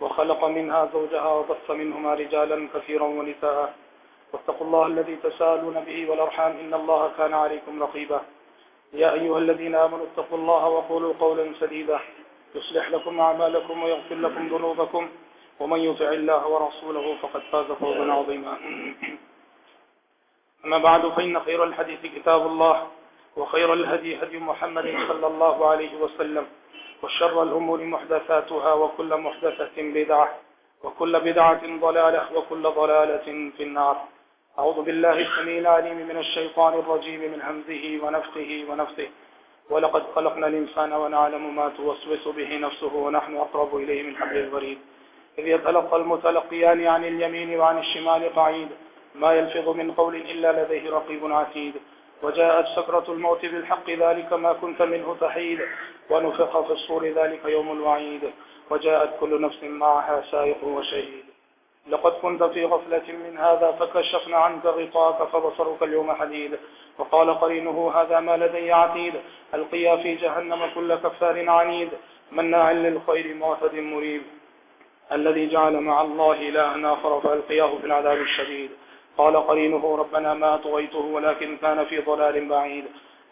وخلق منها زوجها وبث منهما رجالا كثيرا ونساء. واتقوا الله الذي تسالون به والأرحام إن الله كان عليكم رقيبا. يا أيها الذين آمنوا اتقوا الله وقولوا قولا سديدا. يصلح لكم أعمالكم ويغفر لكم ذنوبكم. ومن يطع الله ورسوله فقد فاز فوزا عظيما. أما بعد، فإن خير الحديث كتاب الله وخير الهدي هدي محمد صلى الله عليه وسلم. وشر الأمور محدثاتها وكل محدثة بدعة وكل بدعة ضلالة وكل ضلالة في النار. أعوذ بالله السميع العليم من الشيطان الرجيم من همزه ونفخه ونفثه. ولقد خلقنا الإنسان ونعلم ما توسوس به نفسه ونحن أقرب إليه من حبل الوريد. إذ يتلقى المتلقيان عن اليمين وعن الشمال قعيد. ما يلفظ من قول إلا لديه رقيب عتيد. وجاءت سكرة الموت بالحق، ذلك ما كنت منه تحيد. ونفخ في الصور، ذلك يوم الوعيد. وجاءت كل نفس معها سائق وشهيد. لقد كنت في غفلة من هذا، فكشفنا عنك غطاك، فبصرك اليوم حديد. وقال قرينه، هذا ما لدي عتيد. القيا في جهنم كل كفار عنيد. مناع للخير معتد مريب. الذي جعل مع الله إلها آخر، فألقياه في العذاب الشديد. قال قرينه ربنا ما طغيته ولكن كان في ضلال بعيد.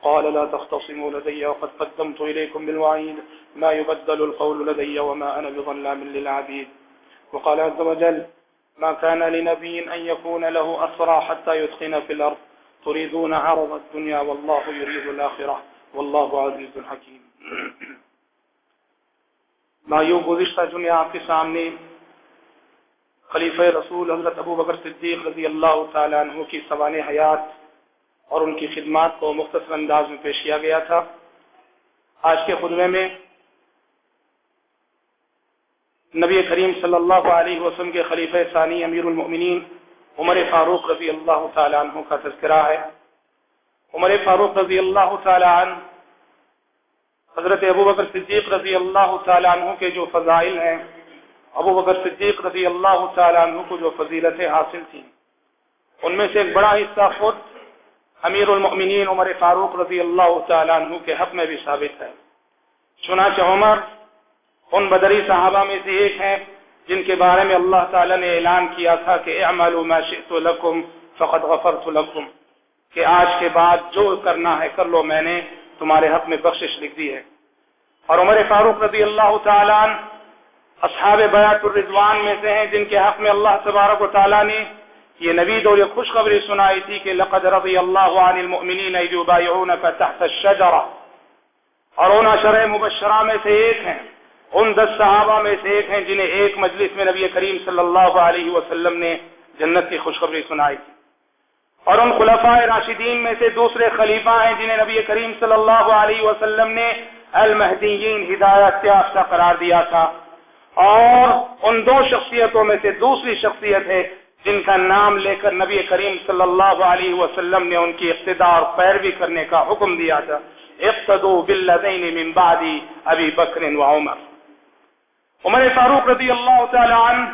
قال لا تختصموا لدي وقد قدمت إليكم بالوعيد. ما يبدل القول لدي وما أنا بظلام للعبيد. وقال عز وجل، ما كان لنبي أن يكون له أسرى حتى يدخن في الأرض. تريدون عرض الدنيا والله يريد الآخرة. والله عزيز حكيم. بھائیو گزشتہ جمعے آپ کے سامنے خلیفہ رسول حضرت ابو بکر صدیق رضی اللہ تعالیٰ عنہ کی سوان حیات اور ان کی خدمات کو مختصر انداز میں پیش کیا گیا تھا۔ آج کے خطبے میں نبی کریم صلی اللہ علیہ وسلم کے خلیفہ ثانی امیر المؤمنین عمر فاروق رضی اللہ تعالیٰ عنہ کا تذکرہ ہے۔ عمر فاروق رضی اللہ تعالیٰ عنہ حضرت ابو بکر صدیق رضی اللہ تعالیٰ عنہ کے جو فضائل ہیں ابو بکر صدیق رضی اللہ تعالیٰ عنہ کو جو فضیلتیں حاصل تھیں، ان میں سے ایک بڑا حصہ خود امیر المؤمنین عمر فاروق رضی اللہ تعالیٰ عنہ کے حق میں بھی ثابت ہے۔ چنانچہ عمر، ان بدری صحابہ میں سے ایک ہیں جن کے بارے میں اللہ تعالیٰ نے اعلان کیا تھا کہ اعملوا ما شئت لکم فقد غفرت لکم، کہ آج کے بعد جو کرنا ہے کر لو، میں نے تمہارے حق میں بخشش لکھ دی ہے۔ اور عمر فاروق رضی اللہ تعالیٰ عنہ اصحاب بیعت الرضوان میں سے ہیں جن کے حق میں اللہ تبارک و تعالیٰ نے یہ نوید اور یہ خوشخبری سنائی تھی کہ لقد رضی اللہ عن المؤمنین یبایعونک تحت الشجرہ۔ اور ان عشرہ مبشرہ میں سے ایک ہیں۔ ان دس صحابہ میں سے ایک ہیں جنہیں ایک مجلس میں نبی کریم صلی اللہ علیہ وسلم نے جنت کی خوشخبری سنائی تھی۔ اور ان خلفاء راشدین میں سے دوسرے خلیفہ ہیں جنہیں نبی کریم صلی اللہ علیہ وسلم نے المہدیین ہدایت یافتہ قرار دیا تھا۔ اور ان دو شخصیتوں میں سے دوسری شخصیت ہے جن کا نام لے کر نبی کریم صلی اللہ علیہ وسلم نے ان کی اقتدار پیروی کرنے کا حکم دیا تھا۔ اقتدو بالذین من بعدی ابی بکر و عمر۔ عمر فاروق رضی اللہ تعالی عنہ،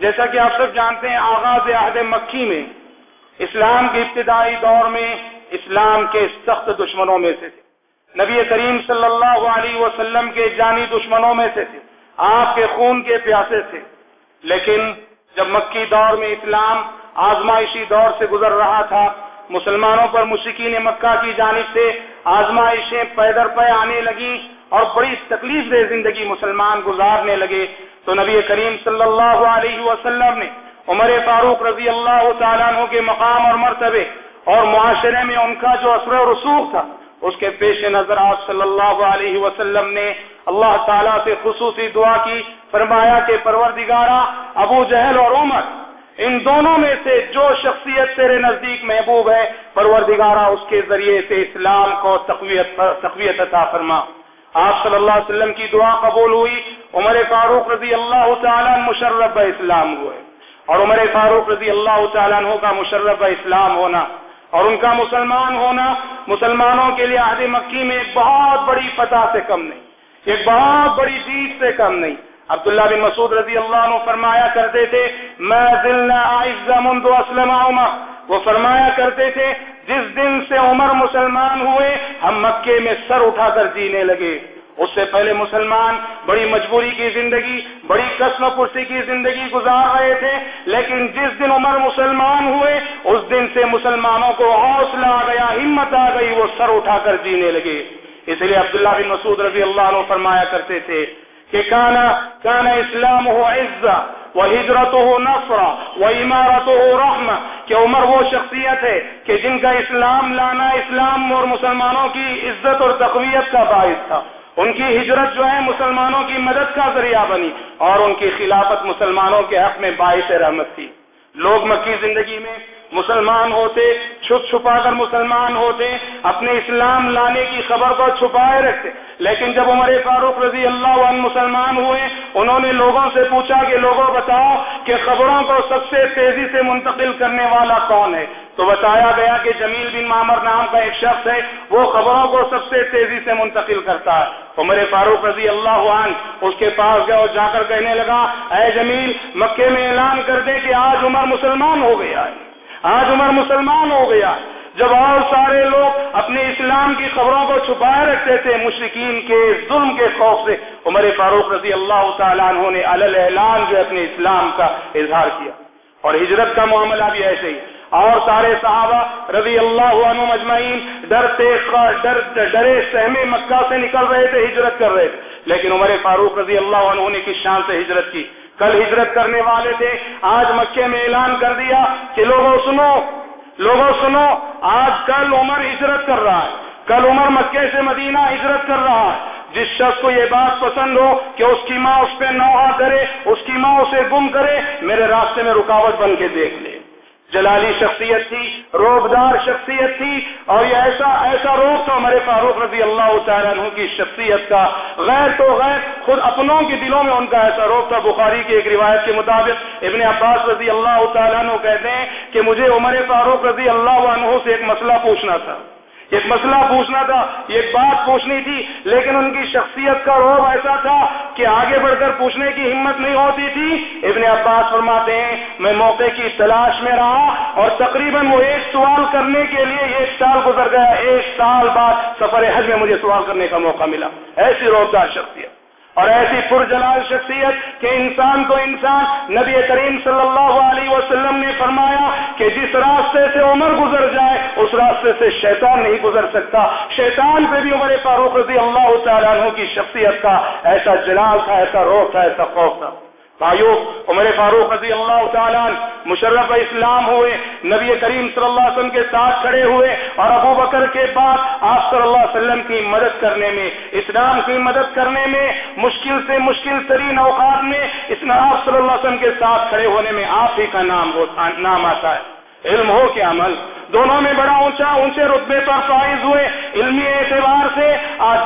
جیسا کہ آپ سب جانتے ہیں، آغاز عہد مکی میں اسلام کے ابتدائی دور میں اسلام کے سخت دشمنوں میں سے تھے۔ نبی کریم صلی اللہ علیہ وسلم کے جانی دشمنوں میں سے تھے۔ آپ کے خون کے پیاسے تھے۔ لیکن جب مکی دور میں اسلام آزمائشی دور سے گزر رہا تھا، مسلمانوں پر مشکین مکہ کی جانب سے آزمائشیں پیدر پہ آنے لگی اور بڑی تکلیف دہ زندگی مسلمان گزارنے لگے۔ تو نبی کریم صلی اللہ علیہ وسلم نے عمر فاروق رضی اللہ تعالیٰ عنہ کے مقام اور مرتبے اور معاشرے میں ان کا جو اثر و رسوخ تھا اس کے پیش نظر آپ صلی اللہ علیہ وسلم نے اللہ تعالیٰ سے خصوصی دعا کی، فرمایا کہ پروردگارہ، ابو جہل اور عمر، ان دونوں میں سے جو شخصیت تیرے نزدیک محبوب ہے، پروردگارہ، اس کے ذریعے سے اسلام کو تقویت تقویت عطا فرما۔ آپ صلی اللہ علیہ وسلم کی دعا قبول ہوئی، عمر فاروق رضی اللہ تعالیٰ مشرف اسلام ہوئے۔ اور عمر فاروق رضی اللہ تعالیٰ عنہ کا مشرف اسلام ہونا۔ اور ان کا مسلمان ہونا مسلمانوں کے لیے عہد مکی میں ایک بہت بڑی فتح سے کم نہیں، ایک بہت بڑی جیت سے کم نہیں۔ عبداللہ بن مسعود رضی اللہ عنہ فرمایا کرتے تھے میں منذ اسلم عمر وہ فرمایا کرتے تھے، جس دن سے عمر مسلمان ہوئے، ہم مکے میں سر اٹھا کر جینے لگے۔ اس سے پہلے مسلمان بڑی مجبوری کی زندگی، بڑی قسم پرسی کی زندگی گزار رہے تھے، لیکن جس دن عمر مسلمان ہوئے، اس دن سے مسلمانوں کو حوصلہ آ گیا، ہمت آ گئی، وہ سر اٹھا کر جینے لگے۔ اس لیے عبداللہ بن مسعود رضی اللہ عنہ فرمایا کرتے تھے کہ کانا کانا اسلام ہو عزا وہ ہجرت ہو نفرا وہ عمارت ہو رحم کہ عمر وہ شخصیت ہے کہ جن کا اسلام لانا اسلام اور مسلمانوں کی عزت اور تقویت کا باعث تھا۔ ان کی ہجرت جو ہے مسلمانوں کی مدد کا ذریعہ بنی اور ان کی خلافت مسلمانوں کے حق میں باعث رحمت تھی۔ لوگ مکی زندگی میں مسلمان ہوتے، چھپ چھپا کر مسلمان ہوتے، اپنے اسلام لانے کی خبر کو چھپائے رکھتے۔ لیکن جب عمر فاروق رضی اللہ عنہ مسلمان ہوئے، انہوں نے لوگوں سے پوچھا کہ لوگوں بتاؤ کہ خبروں کو سب سے تیزی سے منتقل کرنے والا کون ہے؟ تو بتایا گیا کہ جمیل بن معمر نام کا ایک شخص ہے، وہ خبروں کو سب سے تیزی سے منتقل کرتا ہے۔ عمر فاروق رضی اللہ عنہ اس کے پاس گیا اور جا کر کہنے لگا، اے جمیل، مکے میں اعلان کر دے کہ آج عمر مسلمان ہو گیا ہے۔ آج عمر مسلمان ہو گیا۔ جب اور سارے لوگ اپنے اسلام کی خبروں کو چھپائے رکھتے تھے مشرقین کے ظلم کے خوف سے عمر فاروق رضی اللہ تعالیٰ عنہ نے اعلان جو اپنے اسلام کا اظہار کیا۔ اور ہجرت کا معاملہ بھی ایسے ہی۔ اور سارے صحابہ رضی اللہ عنہ مجمعین ڈرتے ڈر ڈرے سہمے مکہ سے نکل رہے تھے، ہجرت کر رہے تھے۔ لیکن عمر فاروق رضی اللہ عنہ نے کس شان سے ہجرت کی؟ کل ہجرت کرنے والے تھے، آج مکے میں اعلان کر دیا کہ لوگوں سنو لوگوں سنو، آج کل عمر ہجرت کر رہا ہے، کل عمر مکے سے مدینہ ہجرت کر رہا ہے۔ جس شخص کو یہ بات پسند ہو کہ اس کی ماں اس پہ نوحہ کرے، اس کی ماں اسے گم کرے، میرے راستے میں رکاوٹ بن کے دیکھ لے۔ جلالی شخصیت تھی، روبدار شخصیت تھی، اور یہ ایسا ایسا روب تھا ہمارے فاروق رضی اللہ تعالیٰ عنہ کی شخصیت کا۔ غیر تو غیر خود اپنوں کے دلوں میں ان کا ایسا روب تھا۔ بخاری کی ایک روایت کے مطابق ابن عباس رضی اللہ تعالیٰ عنہ کہتے ہیں کہ مجھے عمر فاروق رضی اللہ عنہ سے ایک مسئلہ پوچھنا تھا۔ ایک مسئلہ پوچھنا تھا، ایک بات پوچھنی تھی، لیکن ان کی شخصیت کا روب ایسا تھا کہ آگے بڑھ کر پوچھنے کی ہمت نہیں ہوتی تھی۔ ابن عباس فرماتے ہیں، میں موقع کی تلاش میں رہا اور تقریباً وہ ایک سوال کرنے کے لیے ایک سال گزر گیا۔ ایک سال بعد سفر حج میں مجھے سوال کرنے کا موقع ملا۔ ایسی روزگار شخصیت۔ اور ایسی پرجلال شخصیت کہ انسان کو انسان نبی کریم صلی اللہ علیہ وسلم نے فرمایا کہ جس راستے سے عمر گزر جائے، اس راستے سے شیطان نہیں گزر سکتا۔ شیطان پہ بھی عمر فاروق رضی اللہ تعالیٰ عنہ کی شخصیت کا ایسا جلال تھا، ایسا روح تھا، ایسا خوف تھا۔ بھائیو عمر فاروق رضی اللہ تعالیٰ مشرف اسلام ہوئے، نبی کریم صلی اللہ علیہ وسلم کے ساتھ کھڑے ہوئے اور ابو کے بعد آپ صلی اللہ علیہ وسلم کی مدد کرنے میں، اسلام کی مدد کرنے میں، مشکل سے مشکل ترین اوقات میں اس میں آپ صلی اللہ علیہ وسلم کے ساتھ کھڑے ہونے میں آپ ہی کا نام نام آتا ہے۔ علم ہو کہ عمل۔ دونوں میں بڑا اونچا، اونچے رتبے پر فائز ہوئے۔ علمی اعتبار سے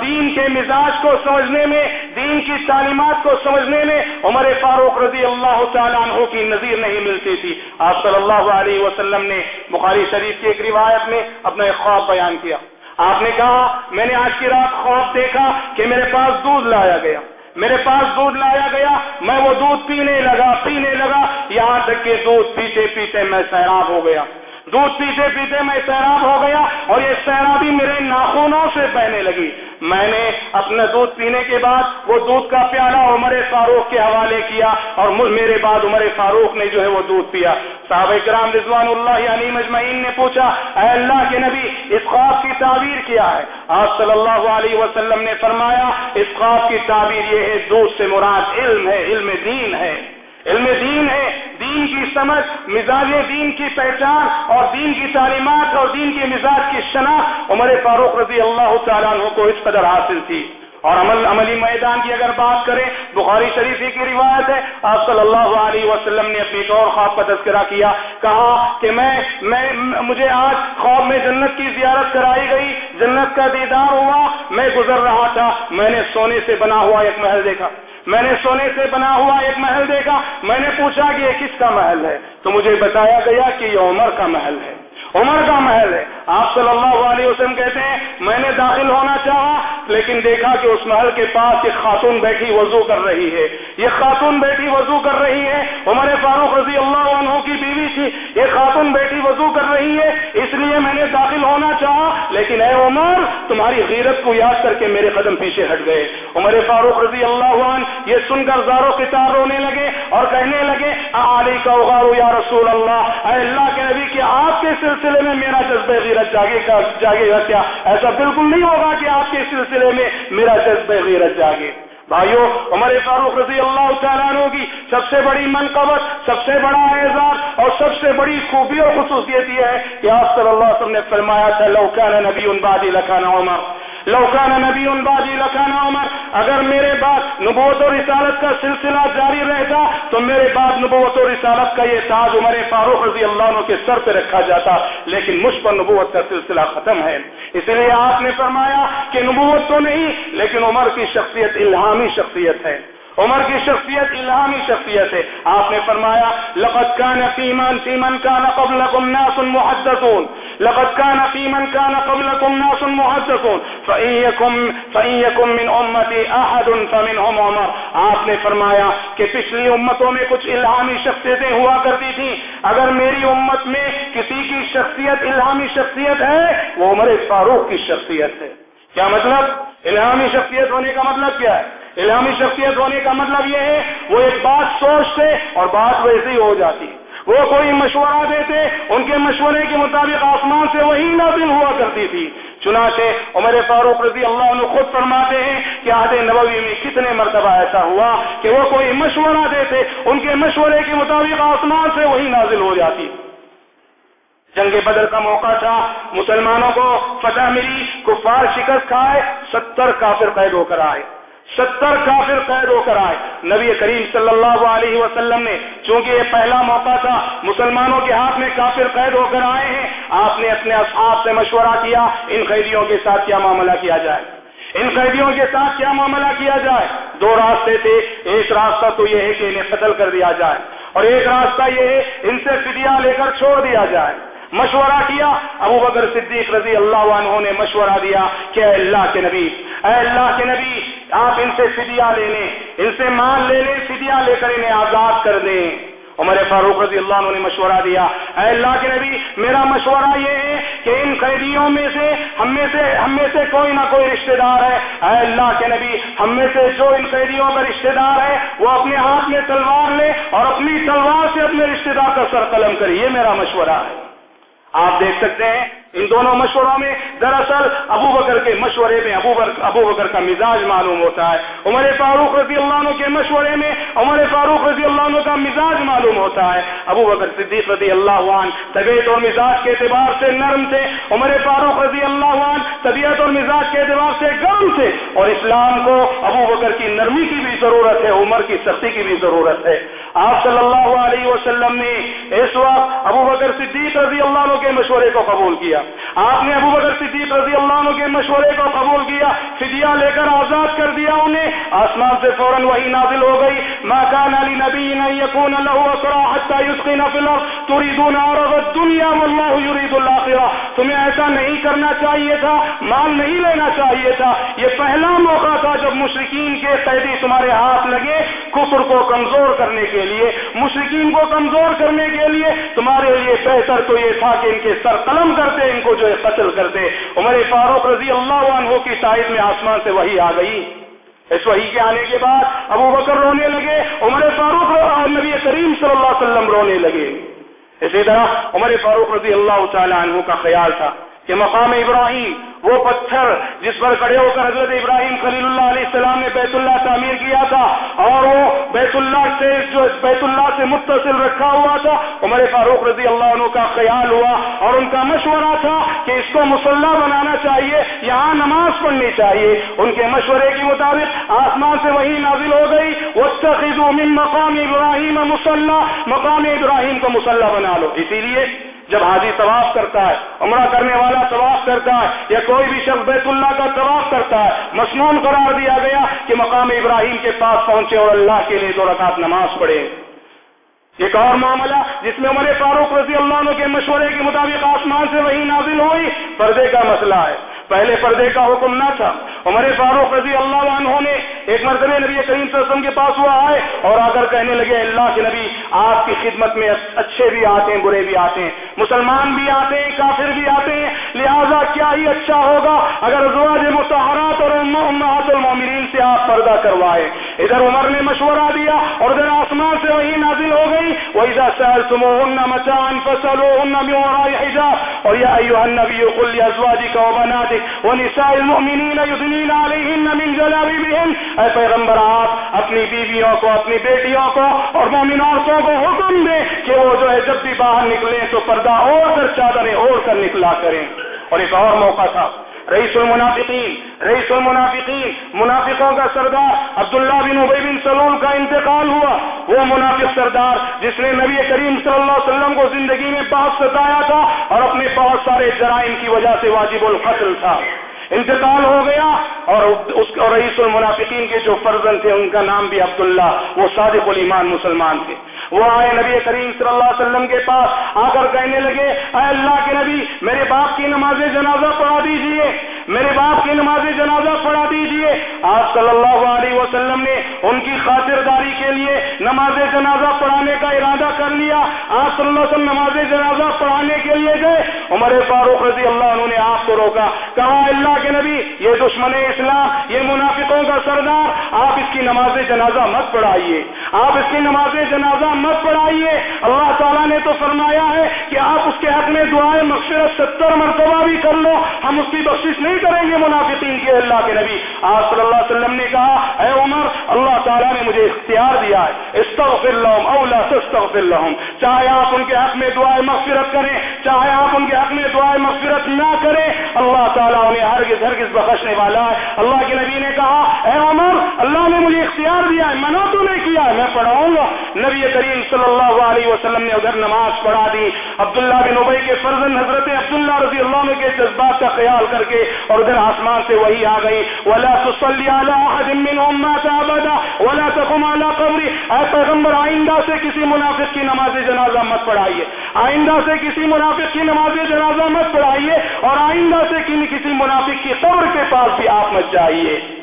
دین کے مزاج کو سمجھنے میں، دین کی تعلیمات کو سمجھنے میں عمر فاروق رضی اللہ تعالیٰ عنہ کی نظیر نہیں ملتی تھی۔ آپ صلی اللہ علیہ وسلم نے بخاری شریف کی ایک روایت میں اپنا ایک خواب بیان کیا۔ آپ نے کہا، میں نے آج کی رات خواب دیکھا کہ میرے پاس دودھ لایا گیا۔ میرے پاس دودھ لایا گیا، میں وہ دودھ پینے لگا پینے لگا۔ یہاں تک کہ دودھ پیتے پیتے میں سیراب ہو گیا۔ دودھ پیتے پیتے میں سیراب ہو گیا اور یہ سیرابی میرے ناخونوں سے بہنے لگی۔ میں نے اپنا دودھ پینے کے بعد وہ دودھ کا پیالہ عمر فاروق کے حوالے کیا اور میرے بعد عمر فاروق نے جو ہے وہ دودھ پیا۔ صحابہ کرام رضوان اللہ علی مجمعین نے پوچھا، اے اللہ کے نبی، اس خواب کی تعبیر کیا ہے؟ آپ صلی اللہ علیہ وسلم نے فرمایا، اس خواب کی تعبیر یہ ہے، دودھ سے مراد علم ہے، علم دین ہے۔ علم دین ہے۔ کی سمجھ، مزاج دین کی پہچان اور دین کی تعلیمات اور دین کے مزاج کی شناخت عمر فاروق رضی اللہ تعالیٰ عنہ کو اس قدر حاصل تھی۔ اور عمل عملی میدان کی اگر بات کریں، بخاری شریفی کی روایت ہے، آپ صلی اللہ علیہ وسلم نے اپنی طور خواب کا تذکرہ کیا، کہا کہ میں میں مجھے آج خواب میں جنت کی زیارت کرائی گئی، جنت کا دیدار ہوا، میں گزر رہا تھا، میں نے سونے سے بنا ہوا ایک محل دیکھا۔ میں نے سونے سے بنا ہوا ایک محل دیکھا، میں نے پوچھا کہ یہ کس کا محل ہے؟ تو مجھے بتایا گیا کہ یہ عمر کا محل ہے۔ عمر کا محل ہے۔ آپ صلی اللہ علیہ وسلم کہتے ہیں، میں نے داخل ہونا چاہا، لیکن دیکھا کہ اس محل کے پاس ایک خاتون بیٹھی وضو کر رہی ہے۔ یہ خاتون بیٹھی وضو کر رہی ہے۔ عمر فاروق رضی اللہ عنہ کی بیوی تھی۔ یہ خاتون بیٹھی وضو کر رہی ہے، اس لیے میں نے داخل ہونا چاہا۔ لیکن اے عمر، تمہاری غیرت کو یاد کر کے میرے قدم پیچھے ہٹ گئے۔ عمر فاروق رضی اللہ عنہ یہ سن کر زاروں کے رونے لگے۔ اور کہنے لگے علی کا اغارو یا رسول اللہ؟ اے اللہ کے نبی کہ آپ کے سلسلے میں میرا جذبہ غیرت جاگے گا جاگے گا کیا؟ ایسا بالکل نہیں ہوگا کہ آپ کے سلسلے میں میرا جذبہ غیرت جاگے۔ بھائیو، عمر فاروق رضی اللہ تعالیٰ عنہ کی سب سے بڑی منقبت، سب سے بڑا اعزاز اور سب سے بڑی خوبی اور خصوصیت یہ ہے کہ آپ صلی اللہ علیہ وسلم نے فرمایا تھا لوکان نبی ان بادی لکھانا عمر. لوکان نبی ان بادی لکھانا عمر. اگر میرے بعد نبوت و رسالت کا سلسلہ جاری رہتا تو میرے بعد نبوت و رسالت کا یہ تاج عمر فاروق رضی اللہ عنہ کے سر پہ رکھا جاتا، لیکن مجھ پر نبوت کا سلسلہ ختم ہے۔ اس لیے آپ نے فرمایا کہ نبوت تو نہیں، لیکن عمر کی شخصیت الہامی شخصیت ہے۔ عمر کی شخصیت الہامی شخصیت ہے۔ آپ نے فرمایا، لقد كان في من في من كان قبلكم ناس محدثون۔ لقد كان في من كان قبلكم ناس محدثون۔ فإن يكن فإن يكن من امتي احد فمنهم عمر۔ آپ نے فرمایا کہ پچھلی امتوں میں کچھ الہامی شخصیتیں ہوا کرتی تھیں۔ اگر میری امت میں کسی کی شخصیت الہامی شخصیت ہے، وہ عمر فاروق کی شخصیت ہے۔ کیا مطلب؟ الہامی شخصیت ہونے کا مطلب کیا ہے؟ الہامی شخصیت ہونے کا مطلب یہ ہے، وہ ایک بات سوچتے اور بات ویسی ہو جاتی وہ کوئی مشورہ دیتے، ان کے مشورے کے مطابق آسمان سے وہی نازل ہوا کرتی تھی۔ چنانچہ عمر فاروق رضی اللہ عنہ خود فرماتے ہیں کہ عہد نبوی میں کتنے مرتبہ ایسا ہوا کہ وہ کوئی مشورہ دیتے، ان کے مشورے کے مطابق آسمان سے وہی نازل ہو جاتی۔ جنگ بدر کا موقع تھا، مسلمانوں کو فتح ملی، کفار شکست کھائے، ستر کافر قید ہو کر آئے۔ ستر کافر قید ہو کر آئے۔ نبی کریم صلی اللہ علیہ وسلم نے، چونکہ یہ پہلا موقع تھا، مسلمانوں کے ہاتھ میں کافر قید ہو کر آئے ہیں، آپ نے اپنے اصحاب سے مشورہ کیا، ان قیدیوں کے ساتھ کیا معاملہ کیا جائے؟ ان قیدیوں کے ساتھ کیا معاملہ کیا جائے؟ دو راستے تھے، ایک راستہ تو یہ ہے کہ انہیں قتل کر دیا جائے، اور ایک راستہ یہ ہے، ان سے فدیہ لے کر چھوڑ دیا جائے۔ مشورہ کیا، ابو بکر صدیق رضی اللہ عنہ نے مشورہ دیا کہ اے اللہ کے نبی، اے اللہ کے نبی آپ ان سے فدیہ لے لیں، ان سے مال لے لیں، فدیہ لے کر انہیں آزاد کر دیں۔ عمر فاروق رضی اللہ عنہ نے مشورہ دیا، اے اللہ کے نبی، میرا مشورہ یہ ہے کہ ان قیدیوں میں سے، ہم میں سے، ہم میں سے کوئی نہ کوئی رشتہ دار ہے۔ اے اللہ کے نبی، ہم میں سے جو ان قیدیوں کا رشتہ دار ہے، وہ اپنے ہاتھ میں تلوار لے اور اپنی تلوار سے اپنے رشتہ دار کا سر قلم کرے، یہ میرا مشورہ ہے۔ آپ دیکھ سکتے ہیں ان دونوں مشوروں میں دراصل ابو بکر کے مشورے میں ابو بکر ابو بکر کا مزاج معلوم ہوتا ہے، عمر فاروق رضی اللہ عنہ کے مشورے میں عمر فاروق رضی اللہ عنہ کا مزاج معلوم ہوتا ہے۔ ابو بکر صدیق رضی اللہ عنہ طبیعت اور مزاج کے اعتبار سے نرم تھے، عمر فاروق رضی اللہ عنہ طبیعت اور مزاج کے اعتبار سے گرم تھے۔ اور اسلام کو ابو بکر کی نرمی کی بھی ضرورت ہے، عمر کی سختی کی بھی ضرورت ہے۔ آپ صلی اللہ علیہ وسلم نے اس وقت ابو بکر صدیق رضی اللہ عنہ کے مشورے کو قبول کیا۔ آپ نے ابو بکر صدیق رضی اللہ مشورے کو قبول کیا، فدیہ لے کر آزاد کر دیا انہیں۔ آسمان سے فوراً وہی نازل ہو گئی۔ ما كان لنبي ان يكون له اسرى حتى يسقن في الارض۔ تريدون عرض الدنيا والله يريد الاخره تمہیں ایسا نہیں کرنا چاہیے تھا، مال نہیں لینا چاہیے تھا۔ یہ پہلا موقع تھا جب مشرقین کے قیدی تمہارے ہاتھ لگے کفر کو کمزور کرنے کے لیے۔ مشرقین کو کمزور کرنے کے لیے تمہارے لیے بہتر تو یہ تھا کہ ان کے سر قلم کرتے، ان کو جو ہے قتل کرتے۔ عمر فاروق رضی اللہ عنہ کی شاہد میں آسمان سے وہی آ گئی۔ اس وحی کے آنے کے بعد ابو بکر رونے لگے، عمر فاروق اور نبی کریم صلی اللہ علیہ وسلم رونے لگے۔ اسی طرح عمر فاروق رضی اللہ تعالی عنہ کا خیال تھا۔ کہ مقام ابراہیم وہ پتھر جس پر کھڑے ہو کر حضرت ابراہیم خلیل اللہ علیہ السلام نے بیت اللہ تعمیر کیا تھا اور وہ بیت اللہ سے جو بیت اللہ سے متصل رکھا ہوا تھا، عمر فاروق رضی اللہ عنہ کا خیال ہوا اور ان کا مشورہ تھا کہ اس کو مسلح بنانا چاہیے، یہاں نماز پڑھنی چاہیے۔ ان کے مشورے کے مطابق آسمان سے وہی نازل ہو گئی وہ من مقام ابراہیم مسلح مقام ابراہیم کو مسلح بنا لو۔ اسی لیے جب حاجی طواف کرتا ہے، عمرہ کرنے والا طواف کرتا ہے، یا کوئی بھی شخص بیت اللہ کا طواف کرتا ہے، مصنون قرار دیا گیا کہ مقام ابراہیم کے پاس پہنچے اور اللہ کے لیے دو رکعت نماز پڑھے۔ ایک اور معاملہ جس میں عمر فاروق رضی اللہ عنہ کے مشورے کے مطابق آسمان سے وہی نازل ہوئی، پردے کا مسئلہ ہے۔ پہلے پردے کا حکم نہ تھا۔ عمر فاروق رضی اللہ عنہ نے ایک مرتبہ نبی کریم صلی اللہ علیہ وسلم کے پاس ہوا، آئے اور آ کر کہنے لگے، اللہ کے نبی، آپ کی خدمت میں اچھے بھی آتے ہیں، برے بھی آتے ہیں، مسلمان بھی آتے ہیں، کافر بھی آتے ہیں، لہذا کیا ہی اچھا ہوگا؟ اگر زواج متحرات اور امہات المومنین سے آپ پردہ کروائے، ادھر عمر نے مشورہ دیا اور ادھر آسمان سے وہی نازل ہو گئی، وَإِذَا سَأَلْتُمُوهُنَّ مَتَاعًا فَاسْأَلُوهُنَّ مِنْ وَرَاءِ حِجَابٍ اور یا ایھا النبی، قل لازواجك وبناتك ونساء المؤمنين يدنين عليهن من جلابيبهن اے پیغمبر آپ اپنی بیویوں کو، اپنی بیٹیوں کو اور مومن عورتوں کو حکم دیں کہ وہ جو ہے جب بھی باہر نکلیں تو پردہ اوڑھ کر چادریں اوڑھ کر نکلا کریں۔ اور ایک اور موقع تھا۔ رئیس المنافقین رئیس المنافقین، منافقوں کا سردار عبداللہ بن عبی بن سلول کا انتقال ہوا۔ وہ منافق سردار جس نے نبی کریم صلی اللہ علیہ وسلم کو زندگی میں بہت ستایا تھا اور اپنے بہت سارے جرائم کی وجہ سے واجب القتل تھا۔ انتقال ہو گیا اور اس رئیس المنافقین کے جو فرزن تھے، ان کا نام بھی عبداللہ، وہ صادق الایمان مسلمان تھے۔ وہ آئے نبی کریم صلی اللہ علیہ وسلم کے پاس، آ کر کہنے لگے، اے اللہ کے نبی، میرے باپ کی نماز جنازہ پڑھا دیجیے۔ میرے باپ کی نماز جنازہ پڑھا دیجیے۔ آپ صلی اللہ علیہ وسلم نے ان کی خاطرداری کے لیے نماز جنازہ پڑھانے کا ارادہ کر لیا۔ آپ صلی اللہ علیہ وسلم نماز جنازہ پڑھانے کے لیے گئے۔ عمر فاروق رضی اللہ عنہ نے آپ کو روکا۔ کہا، اللہ کے نبی، یہ دشمن اسلام، یہ منافقوں کا سردار، آپ اس کی نماز جنازہ مت پڑھائیے۔ آپ اس کی نماز جنازہ مت پڑھائیے۔ اللہ تعالیٰ نے تو فرمایا ہے کہ آپ اس کے حق میں دعائیں مغفرت ستر مرتبہ بھی کر لو، ہم اس کی بخش نہیں کریں گے منافقین کے اللہ کے نبی۔ آپ صلی اللہ علیہ وسلم نے کہا، اے عمر، اللہ تعالیٰ نے مجھے اختیار دیا ہے۔ استغفر لهم او لا تستغفر لهم۔ چاہے آپ ان کے حق میں دعائیں مغفرت کریں، چاہے آپ ان کے حق میں دعائیں مغفرت نہ کریں، اللہ تعالیٰ انہیں ہرگز ہرگز بخشنے والا ہے۔ اللہ کے نبی نے کہا، اے عمر، اللہ نے مجھے اختیار دیا ہے، منع تو نہیں کیا ہے، میں پڑھاؤں گا۔ نبی کریم صلی اللہ علیہ وسلم نے ادھر نماز پڑھا دی، عبداللہ بن ابئی کے فرزن حضرت عبداللہ رضی اللہ عنہ کے جذبات کا خیال کر کے اور ادھر آسمان سے وہی آ گئی ولا تصلي على احد منهم مات ابدا ولا تقم على قبري اے پیغمبر، آئندہ سے کسی منافق کی نماز جنازہ مت پڑھائیے۔ آئندہ سے کسی منافق کی نماز جنازہ مت پڑھائیے اور آئندہ سے کسی منافق کی قبر کے پاس بھی آپ مت جائیے۔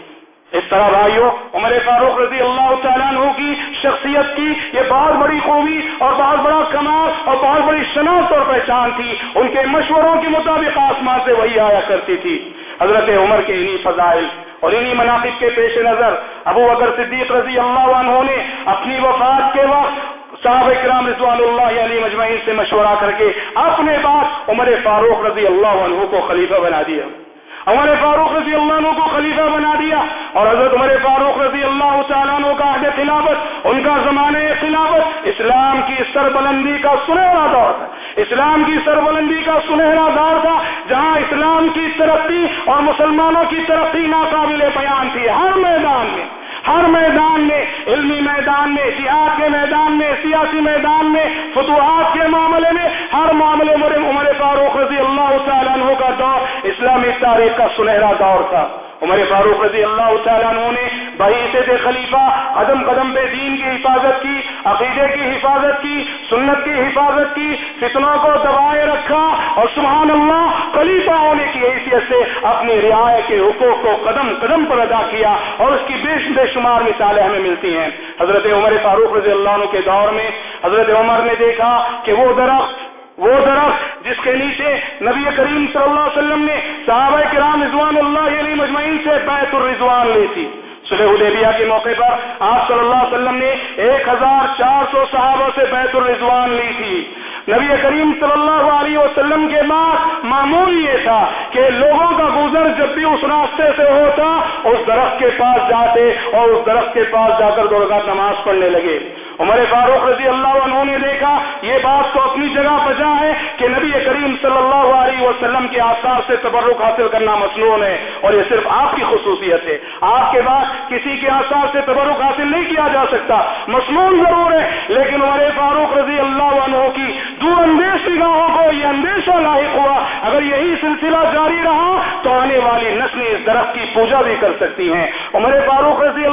اس طرح بھائیوں عمر فاروق رضی اللہ تعالیٰ عنہ کی شخصیت کی یہ بہت بڑی خوبی اور بہت بڑا کمال اور بہت بڑی شناخت اور پہچان تھی۔ ان کے مشوروں کے مطابق آسمان سے وہی آیا کرتی تھی۔ حضرت عمر کے انہی فضائل اور انہی مناقب کے پیش نظر ابو اگر صدیق رضی اللہ عنہ نے اپنی وفات کے وقت صاحب کرام رضوان اللہ علی مجمعین سے مشورہ کر کے اپنے بعد عمر فاروق رضی اللہ عنہ کو خلیفہ بنا دیا۔ ہمارے فاروق رضی اللہ عنہ کو خلیفہ بنا دیا اور حضرت عمر فاروق رضی اللہ تعالیٰ عنہ کا عہد خلافت، ان کا زمانے خلافت، اسلام کی سربلندی کا سنہرا دور تھا۔ اسلام کی سربلندی کا سنہرا دور تھا، جہاں اسلام کی ترقی اور مسلمانوں کی ترقی ناقابل بیان تھی۔ ہر میدان میں ہر میدان میں، علمی میدان میں، جہاد کے میدان میں، سیاسی میدان میں، فتوحات کے معاملے میں، ہر معاملے میں عمر فاروق رضی اللہ تعالیٰ عنہ کا دور، اسلامی تاریخ کا سنہرا دور تھا۔ عمر فاروق رضی اللہ تعالیٰ عنہ نے بحیثیت خلیفہ قدم قدم پہ دین کی حفاظت کی، عقیدے کی حفاظت کی، سنت کی حفاظت کی، فتنوں کو دبائے رکھا اور سبحان اللہ خلیفہ ہونے کی حیثیت سے اپنی رعایت کے حقوق کو قدم قدم پر ادا کیا اور اس کی بے بے شمار مثالیں ہمیں ملتی ہیں۔ حضرت عمر فاروق رضی اللہ عنہ کے دور میں حضرت عمر نے دیکھا کہ وہ درخت وہ درخت جس کے نیچے نبی کریم صلی اللہ علیہ وسلم نے صحابہ کرام رضوان اللہ علیہ مجمعین سے بیت الرضوان لی تھی۔ سلح حدیبیہ کے موقع پر آپ صلی اللہ علیہ وسلم نے ایک ہزار چار سو صحابہ سے بیت الرضوان لی تھی۔ نبی کریم صلی اللہ علیہ وسلم کے بعد معمول یہ تھا کہ لوگوں کا گزر جب بھی اس راستے سے ہوتا، اس درخت کے پاس جاتے اور اس درخت کے پاس جا کر دوڑ نماز پڑھنے لگے۔ عمر فاروق رضی اللہ عنہ نے دیکھا، یہ بات تو اپنی جگہ بجا ہے کہ نبی کریم صلی اللہ علیہ وسلم کے آثار سے تبرک حاصل کرنا مصنون ہے اور یہ صرف آپ کی خصوصیت ہے۔ آپ کے بعد کسی کے آثار سے تبرک حاصل نہیں کیا جا سکتا۔ مصنون ضرور ہے، لیکن عمر فاروق رضی اللہ عنہ کی دور اندیش نگاہوں کو یہ اندیشہ لاحق ہوا۔ اگر یہی سلسلہ جاری رہا تو آنے والی نسلیں اس درخت کی پوجا بھی کر سکتی ہیں۔ عمر فاروق رضی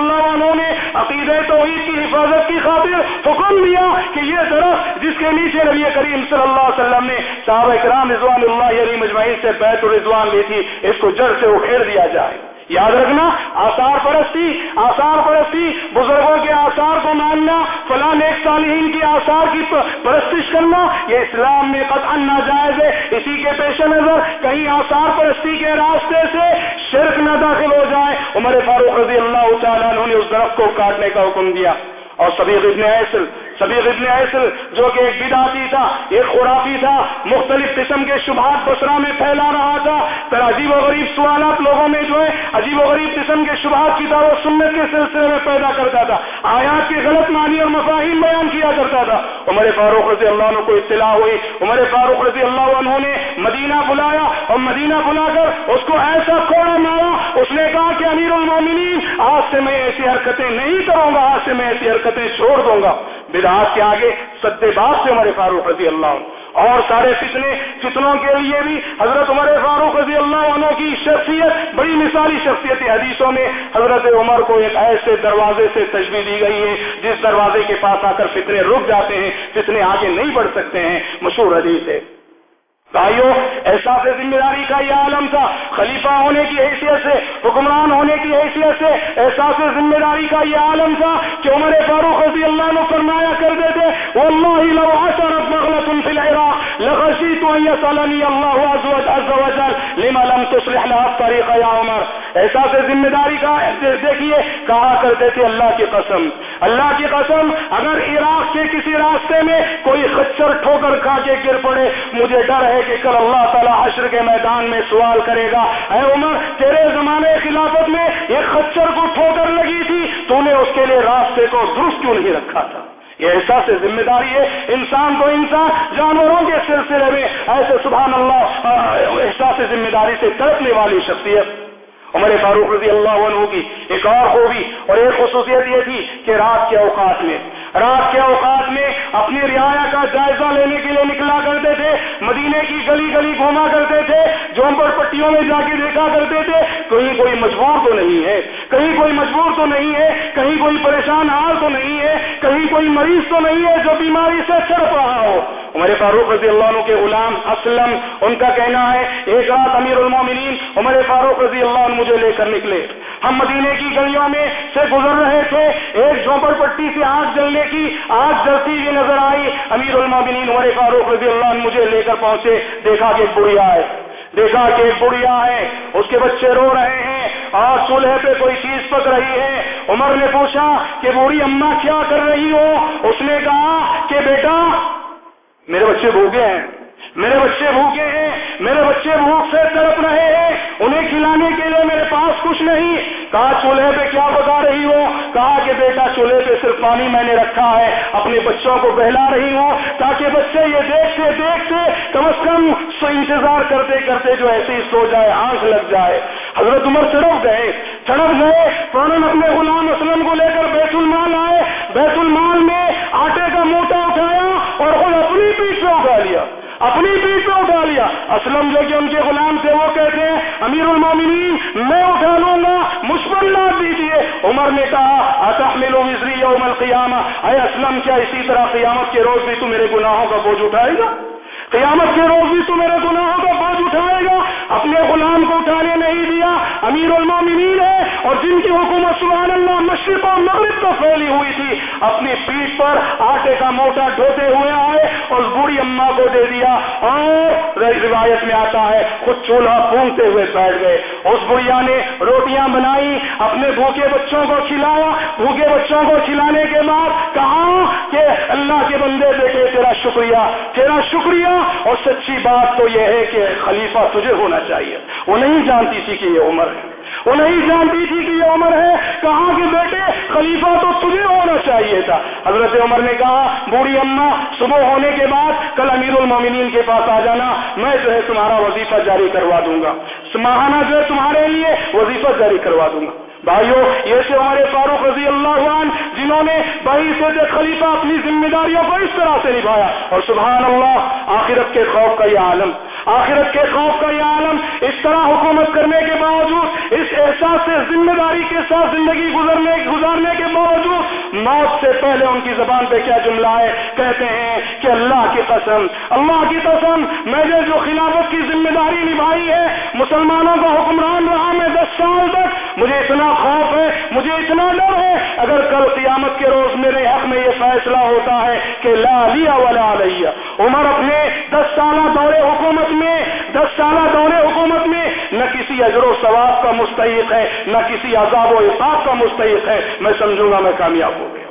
گئے تو عید کی حفاظت کی خاطر حکم دیا کہ یہ درخت جس کے نیچے نبی کریم صلی اللہ علیہ وسلم نے صحابہ کرام رضوان اللہ علی مجمعین سے بیت الرضوان لی تھی، اس کو جڑ سے اکھیڑ دیا جائے۔ یاد رکھنا، آثار پرستی آثار پرستی، بزرگوں کے آثار کو ماننا، فلاں ایک صالحین کی آثار کی پرستش کرنا، یہ اسلام میں قطعا ناجائز ہے۔ اسی کے پیش نظر کہیں آثار پرستی کے راستے سے شرک نہ داخل ہو جائے۔ عمر فاروق رضی اللہ تعالیٰ نے اس درخت کو کاٹنے کا حکم دیا اور سبھی ابن ایسل سبھی ابن ایسل جو کہ ایک بداتی تھا، ایک خوراکی تھا، مختلف قسم کے شبہات بسرا میں پھیلا رہا تھا۔ پھر عجیب و غریب سوالات لوگوں میں جو ہے عجیب و غریب قسم کے شبہات کی طرح سنت کے سلسلے میں پیدا کرتا تھا۔ آیات کی غلط معنی اور مفاہیم بیان کیا کرتا تھا۔ عمر فاروق رضی اللہ عنہ کو اطلاع ہوئی۔ عمر فاروق رضی اللہ عنہ نے مدینہ بلایا اور مدینہ بلا کر اس کو ایسا کوڑا مارا۔ اس نے کہا کہ امیر المومنین آج سے میں ایسی حرکتیں نہیں کروں گا، آج سے میں ایسی حرکتیں چھوڑ دوں گا۔ بدعات کے آگے سدے بات سے عمر فاروق رضی اللہ عنہ۔ اور سارے فتنے فتنوں کے لیے بھی حضرت عمر فاروق رضی اللہ عنہ کی شخصیت، بڑی مثالی شخصیت حدیثوں میں حضرت عمر کو ایک ایسے دروازے سے تجویز دی گئی ہے، جس دروازے کے پاس آ کر فتنے رک جاتے ہیں، فتنے آگے نہیں بڑھ سکتے ہیں۔ مشہور حدیث ہے۔ بھائیوں احساس ذمہ داری کا یہ عالم تھا۔ خلیفہ ہونے کی حیثیت سے، حکمران ہونے کی حیثیت سے احساس ذمہ داری کا یہ عالم تھا کہ عمر فاروق رضی اللہ عنہ فرمایا کر دیتے واللہ لو عشرت مغلط فی العراق لغشیت ان یسالنی اللہ عز وجل لما لم تصلح لها الطریق یا عمر. احساس ذمہ داری کا دیکھیے، کہا کرتے تھے اللہ کی قسم۔ اللہ کی قسم، اگر عراق کے کسی راستے میں کوئی خچر ٹھوکر کھا کے گر پڑے، مجھے ڈر ہے کہ کل اللہ تعالیٰ حشر کے میدان میں سوال کرے گا۔ اے عمر، تیرے زمانے خلافت میں ایک خچر کو ٹھوکر لگی تھی، تو نے اس کے لیے راستے کو درست کیوں نہیں رکھا تھا؟ یہ احساس ذمہ داری ہے۔ انسان تو انسان، جانوروں کے سلسلے میں ایسے سبحان اللہ احساس ذمہ داری سے تڑپنے والی شخصیت۔ عمر فاروق رضی اللہ عنہ کی ایک اور خوبی اور ایک خصوصیت یہ تھی کہ رات کے اوقات میں رات کے اوقات میں اپنی رعایا کا جائزہ لینے کے لیے نکلا کرتے تھے، مدینے کی گلی گلی گھوما کرتے تھے، جھونپڑ پٹیوں میں جا کے دیکھا کرتے تھے، کہیں کوئی مجبور تو نہیں ہے، کہیں کوئی مجبور تو نہیں ہے، کہیں کوئی پریشان حال تو نہیں ہے، کہیں کوئی مریض تو نہیں ہے جو بیماری سے چڑھ رہا ہو۔ عمر فاروق رضی اللہ عنہ کے غلام اسلم، ان کا کہنا ہے، ایک رات امیر المومنین عمر فاروق رضی اللہ عنہ مجھے لے کر نکلے۔ ہم مدینے کی گلیوں میں سے گزر رہے تھے۔ ایک جھونپڑ پٹی سے آگ جلنے کی۔ آگ جلتی ہوئی نظر آئی۔ امیر المومنین عمر فاروق رضی اللہ عنہ مجھے لے کر پہنچے۔ دیکھا کہ بڑھیا ہے۔ دیکھا کہ ایک بڑھیا ہے۔ اس کے بچے رو رہے ہیں۔ اور چولہے پہ کوئی چیز پک رہی ہے۔ عمر نے پوچھا کہ بوڑھی اما کیا کر رہی ہو؟ اس نے کہا کہ بیٹا، میرے بچے بھوکے ہیں۔ میرے بچے بھوکے ہیں۔ میرے بچے بھوک سے تڑپ رہے ہیں۔ انہیں کھلانے کے لیے میرے پاس کچھ نہیں۔ کہا، چولہے پہ کیا بتا رہی ہو؟ کہا کہ، بیٹا، چولہے پہ صرف پانی میں نے رکھا ہے، اپنے بچوں کو بہلا رہی ہوں تاکہ بچے یہ دیکھتے دیکھتے کم از کم انتظار کرتے کرتے جو ایسے ہی سو جائے، آنکھ لگ جائے۔ حضرت عمر سڑک گئے سڑک گئے فوراً اپنے غلام اسلم کو لے کر بیت المال آئے۔ بیت المال میں آٹے کا موٹا اٹھایا اور خود اپنی پیٹ پہ اٹھا لیا۔ اپنی پیٹ پہ اٹھا لیا۔ اسلم جو کہ ان کے غلام تھے، وہ کہتے ہیں، امیر المومنین، میں اٹھا لوں گا، مجھ پر لاد دیجیے عمر نے کہا اتحمل وزری یوم القیامہ؟ اے اسلم، کیا اسی طرح قیامت کے روز بھی تو میرے گناہوں کا بوجھ اٹھائے گا؟ قیامت کے روز بھی تو میرے گناہوں کا بوجھ اٹھائے گا۔ اپنے غلام کو اٹھانے نہیں دیا۔ امیر المومنین ہے اور جن کی حکومت سبحان اللہ مشرق اور مغرب تو پھیلی ہوئی تھی، اپنی پیٹ پر آٹے کا موٹا ڈھوتے ہوئے آئے اور اس بوڑھی اما کو دے دیا۔ اور روایت میں آتا ہے، خود چولہا پونگتے ہوئے بیٹھ گئے۔ اس بڑھیا نے روٹیاں بنائی، اپنے بھوکے بچوں کو کھلایا۔ بھوکے بچوں کو کھلانے کے بعد کہا کہ اللہ کے بندے دیکھے تیرا شکریہ تیرا شکریہ۔ اور سچی بات تو یہ ہے کہ خلیفہ تجھے ہونا چاہیے۔ وہ نہیں جانتی تھی کہ یہ عمر ہے۔ وہ نہیں جانتی تھی کہ یہ عمر ہے۔ کہاں کہ بیٹے، خلیفہ تو تجھے ہونا چاہیے تھا۔ حضرت عمر نے کہا، بوڑھی اما، صبح ہونے کے بعد کل امیر المومنین کے پاس آ جانا۔ میں جو ہے تمہارا وظیفہ جاری کروا دوں گا۔ ماہانہ جو ہے تمہارے لیے وظیفہ جاری کروا دوں گا۔ بھائیو، یہ تھے ہمارے فاروق رضی اللہ عنہ، جنہوں نے بھائی سے خلیفہ اپنی ذمہ داریوں کو اس طرح سے نبھایا۔ اور سبحان اللہ، آخرت کے خوف کا یہ عالم۔ آخرت کے خوف کا یہ عالم اس طرح حکومت کرنے کے باوجود، اس احساس سے ذمہ داری کے ساتھ زندگی گزرنے، گزارنے کے باوجود، موت سے پہلے ان کی زبان پہ کیا جملہ ہے کہتے ہیں کہ اللہ کی قسم، اللہ کی قسم، میں نے جو خلافت کی ذمہ داری نبھائی ہے، مسلمانوں کا حکمران رہا میں دس سال تک، مجھے اتنا خوف ہے، مجھے اتنا ڈر ہے۔ اگر کل قیامت کے روز میرے حق میں یہ فیصلہ ہوتا ہے کہ لا لیا ولا علیہ، عمر اپنے دس سالہ دور حکومت میں، دس سالہ دور حکومت میں، نہ کسی اجر و ثواب کا مستحق ہے، نہ کسی عذاب و احساس کا مستحق ہے، میں سمجھوں گا میں کامیاب ہو گیا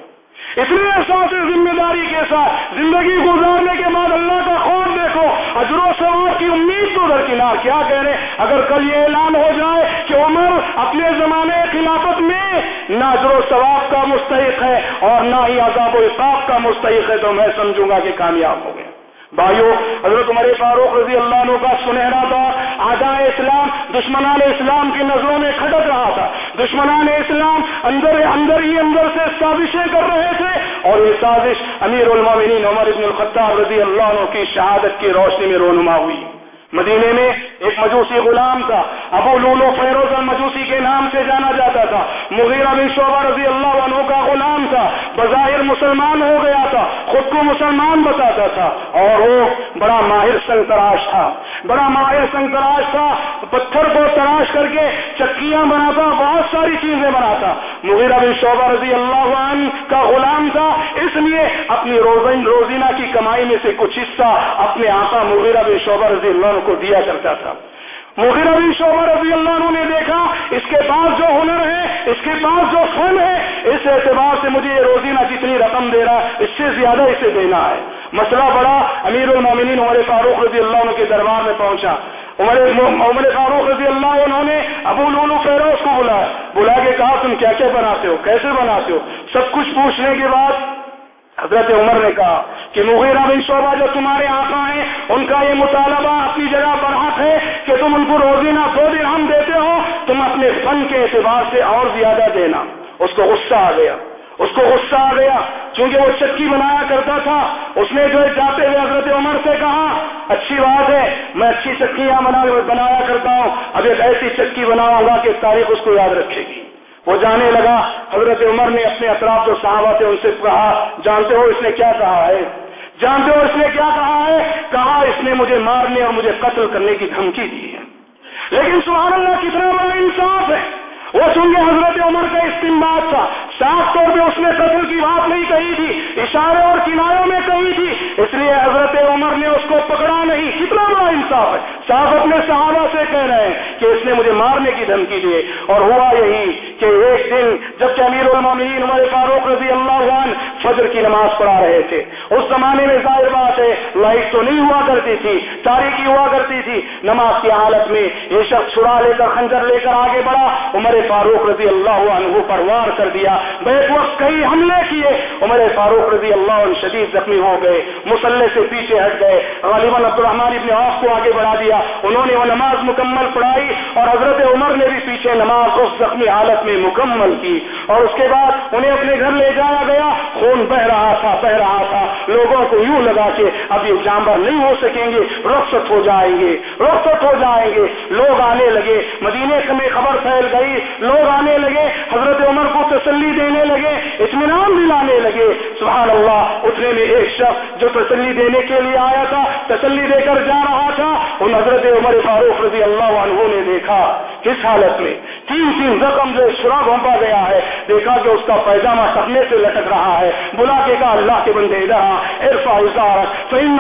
اتنے احساس ذمہ داری کے ساتھ زندگی گزارنے کے بعد اللہ کا خوف دیکھو، اجر و ثواب کی امید تو درکنار، کیا کہہ رہے اگر کل یہ اعلان ہو جائے کہ عمر اپنے زمانے خلافت میں نہ اجر و ثواب کا مستحق ہے اور نہ ہی عذاب و اصاف کا مستحق ہے، تو میں سمجھوں گا کہ کامیاب ہو گیا بھائیو، حضرت عمر فاروق رضی اللہ عنہ کا سنہرا تھا آدھا اسلام دشمنان اسلام کی نظروں میں کھٹک رہا تھا۔ دشمنان اسلام اندر اندر ہی اندر سے سازشیں کر رہے تھے اور یہ سازش امیر المومنین عمر ابن الخطاب رضی اللہ عنہ کی شہادت کی روشنی میں رونما ہوئی۔ مدینے میں ایک مجوسی غلام تھا، ابو لولو فیروز المجوسی کے نام سے جانا جاتا تھا۔ مغیرہ بن شعبہ رضی اللہ عنہ کا غلام تھا، بظاہر مسلمان ہو گیا تھا، خود کو مسلمان بتاتا تھا اور وہ بڑا ماہر سنتراش تھا۔ بڑا ماہر سنگ تراش تھا، پتھر کو تراش کر کے چکیاں بناتا، بہت ساری چیزیں بناتا۔ مغیرہ بن شعبہ رضی اللہ عنہ کا غلام تھا، اس لیے اپنی روزینہ کی کمائی میں سے کچھ حصہ اپنے آقا مغیرہ بن شعبہ رضی اللہ عنہ کو دیا کرتا تھا۔ مغیر ابھی شعبہ رضی اللہ عنہ نے دیکھا، اس کے پاس جو ہنر ہے، اس کے پاس جو فن ہے، اس اعتبار سے مجھے یہ روزینہ جتنی رقم دے رہا ہے، اس سے زیادہ اسے دینا ہے۔ مسئلہ بڑا امیر المومنین عمر فاروق رضی اللہ عنہ کے دربار میں پہنچا۔ عمر عمر فاروق رضی اللہ عنہ نے ابو لولو فیروز کو بلایا بلا کے کہا، تم کیا کیا بناتے ہو؟ کیسے بناتے ہو؟ سب کچھ پوچھنے کے بعد حضرت عمر نے کہا کہ مغیرہ بن شعبہ جو تمہارے آقا ہیں، ان کا یہ مطالبہ اپنی جگہ پر حق ہے کہ تم ان کو روزینہ دو دن ہم دیتے ہو تم اپنے فن کے اعتبار سے اور زیادہ دینا۔ اس کو غصہ آ گیا۔ اس کو غصہ آ گیا. چونکہ وہ چکی بنایا کرتا تھا. اس نے جو جاتے ہوئے حضرت عمر سے کہا، اچھی بات ہے، میں اچھی چکیاں بنایا کرتا ہوں. اب ایک ایسی چکی بناؤں گا کہ تاریخ اس کو یاد رکھے گی. وہ جانے لگا. حضرت عمر نے اپنے اطراف جو صحابہ تھے ان سے کہا، جانتے ہو اس نے کیا کہا ہے؟ جانتے ہو اس نے کیا کہا ہے؟ کہا اس نے مجھے مارنے اور مجھے قتل کرنے کی دھمکی دی ہے. لیکن سبحان اللہ کتنا بڑا انصاف ہے! وہ چونکہ حضرت عمر کا استعمال تھا۔ صاف طور پہ اس نے قتل کی بات نہیں کہی تھی، اشارے اور کناروں میں کہی تھی۔ اس لیے حضرت عمر نے اس کو پکڑا نہیں۔ کتنا بڑا انصاف ہے۔ صاحب اپنے صحابہ سے کہہ رہے ہیں کہ اس نے مجھے مارنے کی دھمکی دی۔ اور ہوا یہی کہ ایک دن جبکہ امیر المومنین عمر فاروق رضی اللہ عنہ فجر کی نماز پڑھا رہے تھے۔ اس زمانے میں ظاہر بات ہے، لائٹ تو نہیں ہوا کرتی تھی، تاریخی ہوا کرتی تھی۔ نماز کی حالت میں یہ شخص چھڑا لے کر خنجر لے کر آگے بڑھا۔ عمر فاروق رضی اللہ عنہ پر وار کر دیا بیک وقت کئی حملے کیے، عمر فاروق رضی اللہ عنہ شدید زخمی ہو گئے، مسلح سے پیچھے ہٹ گئے، غالباً عبد الرحمان ابن عوف کو آگے بڑھا دیا، انہوں نے وہ نماز مکمل پڑھائی اور حضرت عمر نے بھی پیچھے نماز اس زخمی حالت میں مکمل کی اور اس کے بعد انہیں اپنے گھر لے جایا گیا، خون بہ رہا تھا بہ رہا تھا، لوگوں کو یوں لگا کہ اب یہ جانور نہیں ہو سکیں گے، رخصت ہو جائیں گے، رخصت ہو جائیں گے۔ لوگ آنے لگے، مدینے میں خبر پھیل گئی، لوگ آنے لگے، حضرت عمر کو تسلی دینے لگے، اطمینان دلانے لگے۔ سبحان اللہ اتنے میں ایک شخص جو تسلی دینے کے لیے آیا تھا، تسلی دے کر جا رہا تھا، ان حضرت عمر فاروق رضی اللہ عنہ نے دیکھا۔ کس حالت میں۔ تین تین زخم جو سرا گھونپا گیا ہے۔ دیکھا کہ اس کا پیجامہ سپنے سے لٹک رہا ہے۔ بلا کے کہا اللہ کے بندے ادھر عرفا ازارت تو ان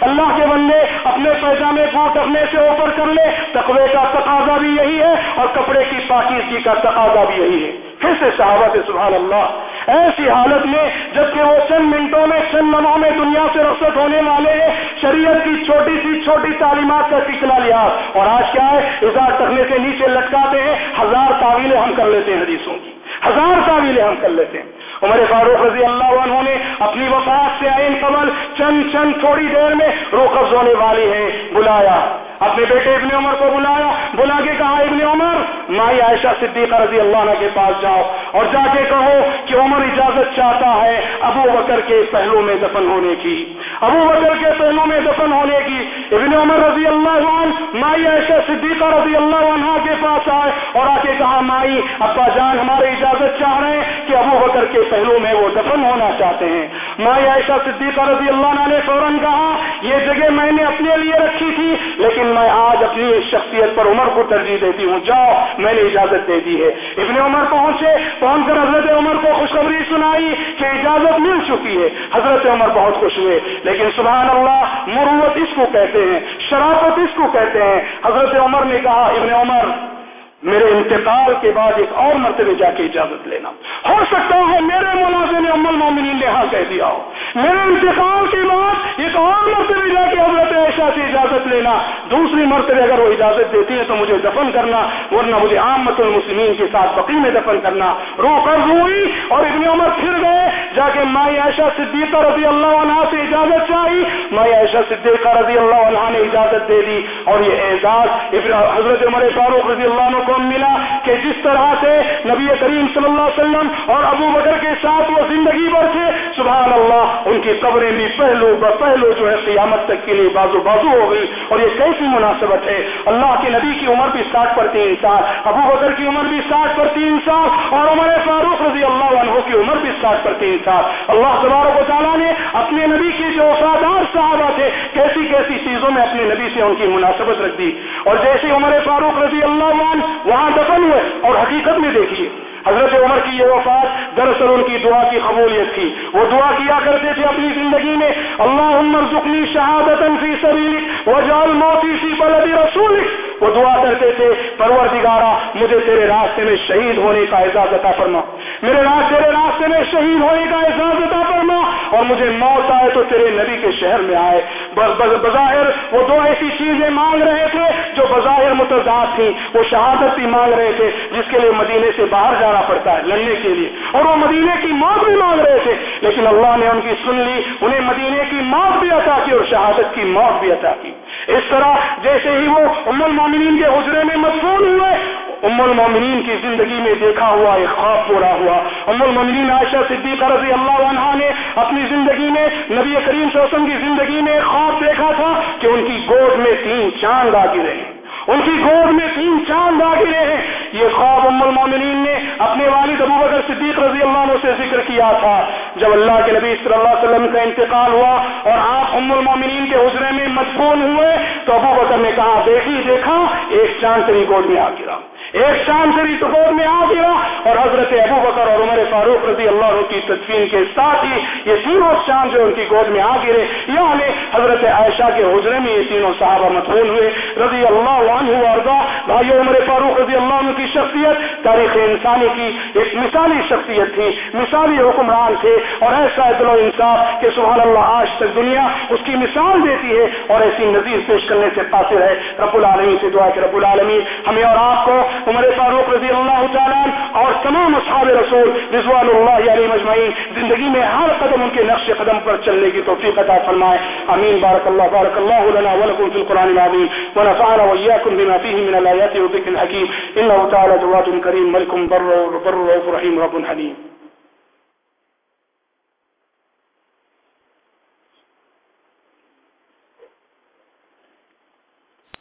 اللہ کے بندے، اپنے پیجامے کو ٹکنے سے اوپر کر لے۔ تقوی کا تقاضا بھی یہی ہے اور کپڑے کی پاکیزگی کا تقاضا بھی یہی ہے۔ پھر سے صحابہ سے سبحان اللہ۔ ایسی حالت میں جبکہ وہ چند منٹوں میں، چند لمحوں میں دنیا سے رخصت ہونے والے ہیں، شریعت کی چھوٹی سی، چھوٹی تعلیمات کا سلسلہ لیا۔ اور آج کیا ہے؟ اظہار تکنے سے نیچے لٹکاتے ہیں۔ ہزار تعویلیں ہم کر لیتے ہیں حدیثوں کی۔ ہزار تعویلیں ہم کر لیتے ہیں۔ عمر فاروق رضی اللہ عنہ نے اپنی وفات سے آئین قبل چند چند تھوڑی دیر میں روخص ہونے والی ہے بلایا۔ اپنے بیٹے ابن عمر کو بلایا۔ بلا کے کہا، ابن عمر مائی عائشہ صدیقہ رضی اللہ عنہ کے پاس جاؤ اور جا کے کہو کہ عمر اجازت چاہتا ہے ابو بکر کے پہلو میں دفن ہونے کی۔ ابو بکر کے پہلو میں دفن ہونے کی۔ ابن عمر رضی اللہ عنہ مائی عائشہ صدیقہ رضی اللہ عنہ کے پاس آئے اور آ کے کہا، مائی، ابا جان ہمارے اجازت چاہ رہے ہیں کہ ابو بکر کے پہلو میں وہ دفن ہونا چاہتے ہیں۔ مائی عائشہ صدیقہ رضی اللہ عنہ نے فوراً کہا، یہ جگہ میں نے اپنے لیے رکھی تھی، لیکن میں آج اپنی شخصیت پر عمر کو ترجیح دیتی ہوں۔ جاؤ میں نے اجازت دے دی ہے۔ ابن عمر پہنچے، پہنچ کر حضرت عمر کو خوشخبری سنائی کہ اجازت مل چکی ہے۔ حضرت عمر بہت خوش ہوئے، لیکن سبحان اللہ مروت اس کو کہتے ہیں، شرافت اس کو کہتے ہیں۔ حضرت عمر نے کہا، ابن عمر، میرے انتقال کے بعد ایک اور مرتبہ جا کے اجازت لینا۔ ہو سکتا ہے میرے ملازم عمل مومنین نے ہاں کہہ دیا ہو۔ میرے انتقال کے بعد ایک اور مرتبہ جا کے حضرت عائشہ سے اجازت لینا، دوسری مرتبہ اگر وہ اجازت دیتی ہے تو مجھے دفن کرنا، ورنہ مجھے عامت المسلمین کے ساتھ بقی میں دفن کرنا۔ رو کر ہوئی اور ابن عمر پھر گئے، جا کے مائی عائشہ صدیقہ رضی اللہ عنہ سے اجازت چاہی۔ مائی عائشہ صدیقہ رضی اللہ عنہ نے اجازت دے دی اور یہ اعزاز حضرت عمر فاروق رضی اللہ عنہ کو ملا کہ جس طرح سے نبی کریم صلی اللہ علیہ وسلم اور ابو بکر کے ساتھ وہ زندگی بھر تھے۔ سبحان اللہ ان کی قبریں بھی پہلو پہلو جو ہے قیامت تک کے لیے بازو بازو ہو گئی اور یہ کیسی مناسبت ہے؟ اللہ کے نبی کی عمر بھی ساٹھ پر تین سال، ابو بکر کی عمر بھی ساٹھ پر تین سال اور عمر فاروق رضی اللہ عنہ کی عمر بھی ساٹھ پر تین سال۔ اللہ تبارک و تعالیٰ نے اپنے نبی کی جو وفادار صحابہ تھے، کیسی کیسی چیزوں میں اپنے نبی سے ان کی مناسبت رکھ دی۔ اور جیسے عمر فاروق رضی اللہ عنہ وہاں دفن ہوئے اور حقیقت میں دیکھیے حضرت عمر کی یہ وفات دراصل ان کی دعا کی قبولیت تھی۔ وہ دعا کیا کرتے تھے اپنی زندگی میں؟ اللہ عمر زخنی شہادت فی سبیلک وجال موتی فی بلد رسول وہ دعا کرتے تھے، پروردگارا، مجھے تیرے راستے میں شہید ہونے کا اعزاز عطا فرما۔ میرے راز تیرے راستے میں شہید ہونے کا اعزاز عطا فرما۔ اور مجھے موت آئے تو تیرے نبی کے شہر میں آئے۔ بظاہر وہ دو ایسی چیزیں مانگ رہے تھے جو بظاہر متضاد تھیں۔ وہ شہادت بھی مانگ رہے تھے، جس کے لیے مدینے سے باہر جانا پڑتا ہے لڑنے کے لیے۔ اور وہ مدینے کی موت بھی مانگ رہے تھے، لیکن اللہ نے ان کی سن لی، انہیں مدینے کی موت بھی عطا کی اور شہادت کی موت بھی عطا کی۔ اس طرح جیسے ہی وہ ام المومنین کے حجرے میں مدفون ہوئے، ام المومنین کی زندگی میں دیکھا ہوا، ایک خواب پورا ہوا۔ ام المومنین عائشہ صدیقہ رضی اللہ عنہ نے اپنی زندگی میں، نبی کریم صلی اللہ علیہ وسلم کی زندگی میں ایک خواب دیکھا تھا کہ ان کی گود میں تین چاند آ گرے۔ ہیں ان کی گود میں تین چاند آ گرے ہیں۔ یہ خواب ام المومنین نے اپنے والد ابو بکر صدیق رضی اللہ عنہ سے ذکر کیا تھا۔ جب اللہ کے نبی صلی اللہ علیہ وسلم کا انتقال ہوا اور آپ ام المومنین کے حجرے میں مجبور ہوئے تو ابو بکر نے کہا دیکھی دیکھا، ایک چاند تری گود میں آ گرا۔ ایک شام سے تو گود میں آ گیا اور حضرت ابو بکر اور عمر فاروق رضی اللہ عنہ کی تدفین کے ساتھ ہی یہ تینوں شام جو ان کی گود میں آ گرے یعنی حضرت عائشہ کے حجرے میں یہ تینوں صحابہ متحول ہوئے، رضی اللہ عنہ اردا بھائی عمر فاروق رضی اللہ عنہ کی شخصیت، تاریخ انسانی کی ایک مثالی شخصیت تھی، مثالی حکمران تھے، اور ایسا عدل و انصاف کہ سبحان اللہ آج تک دنیا اس کی مثال دیتی ہے اور ایسی نظیر پیش کرنے سے قاصر ہے، رب العالمین سے دعا کہ رب العالمین ہمیں اور آپ کو عمر فاروق رضی اللہ تعالیٰ اور تمام اصحاب رسول رضوان اللہ علیہ مجمعین زندگی میں ہر قدم ان کے نقش قدم پر چلنے کی توفیق عطا فرمائے۔ امین بارک اللہ بارک اللہ لنا ولکم فی القرآن العظیم۔ ونفعنا وإياكم بما فيه من الآيات والذكر الحكيم إنه تعالى جواد كريم ملك بر بر رحيم رب حليم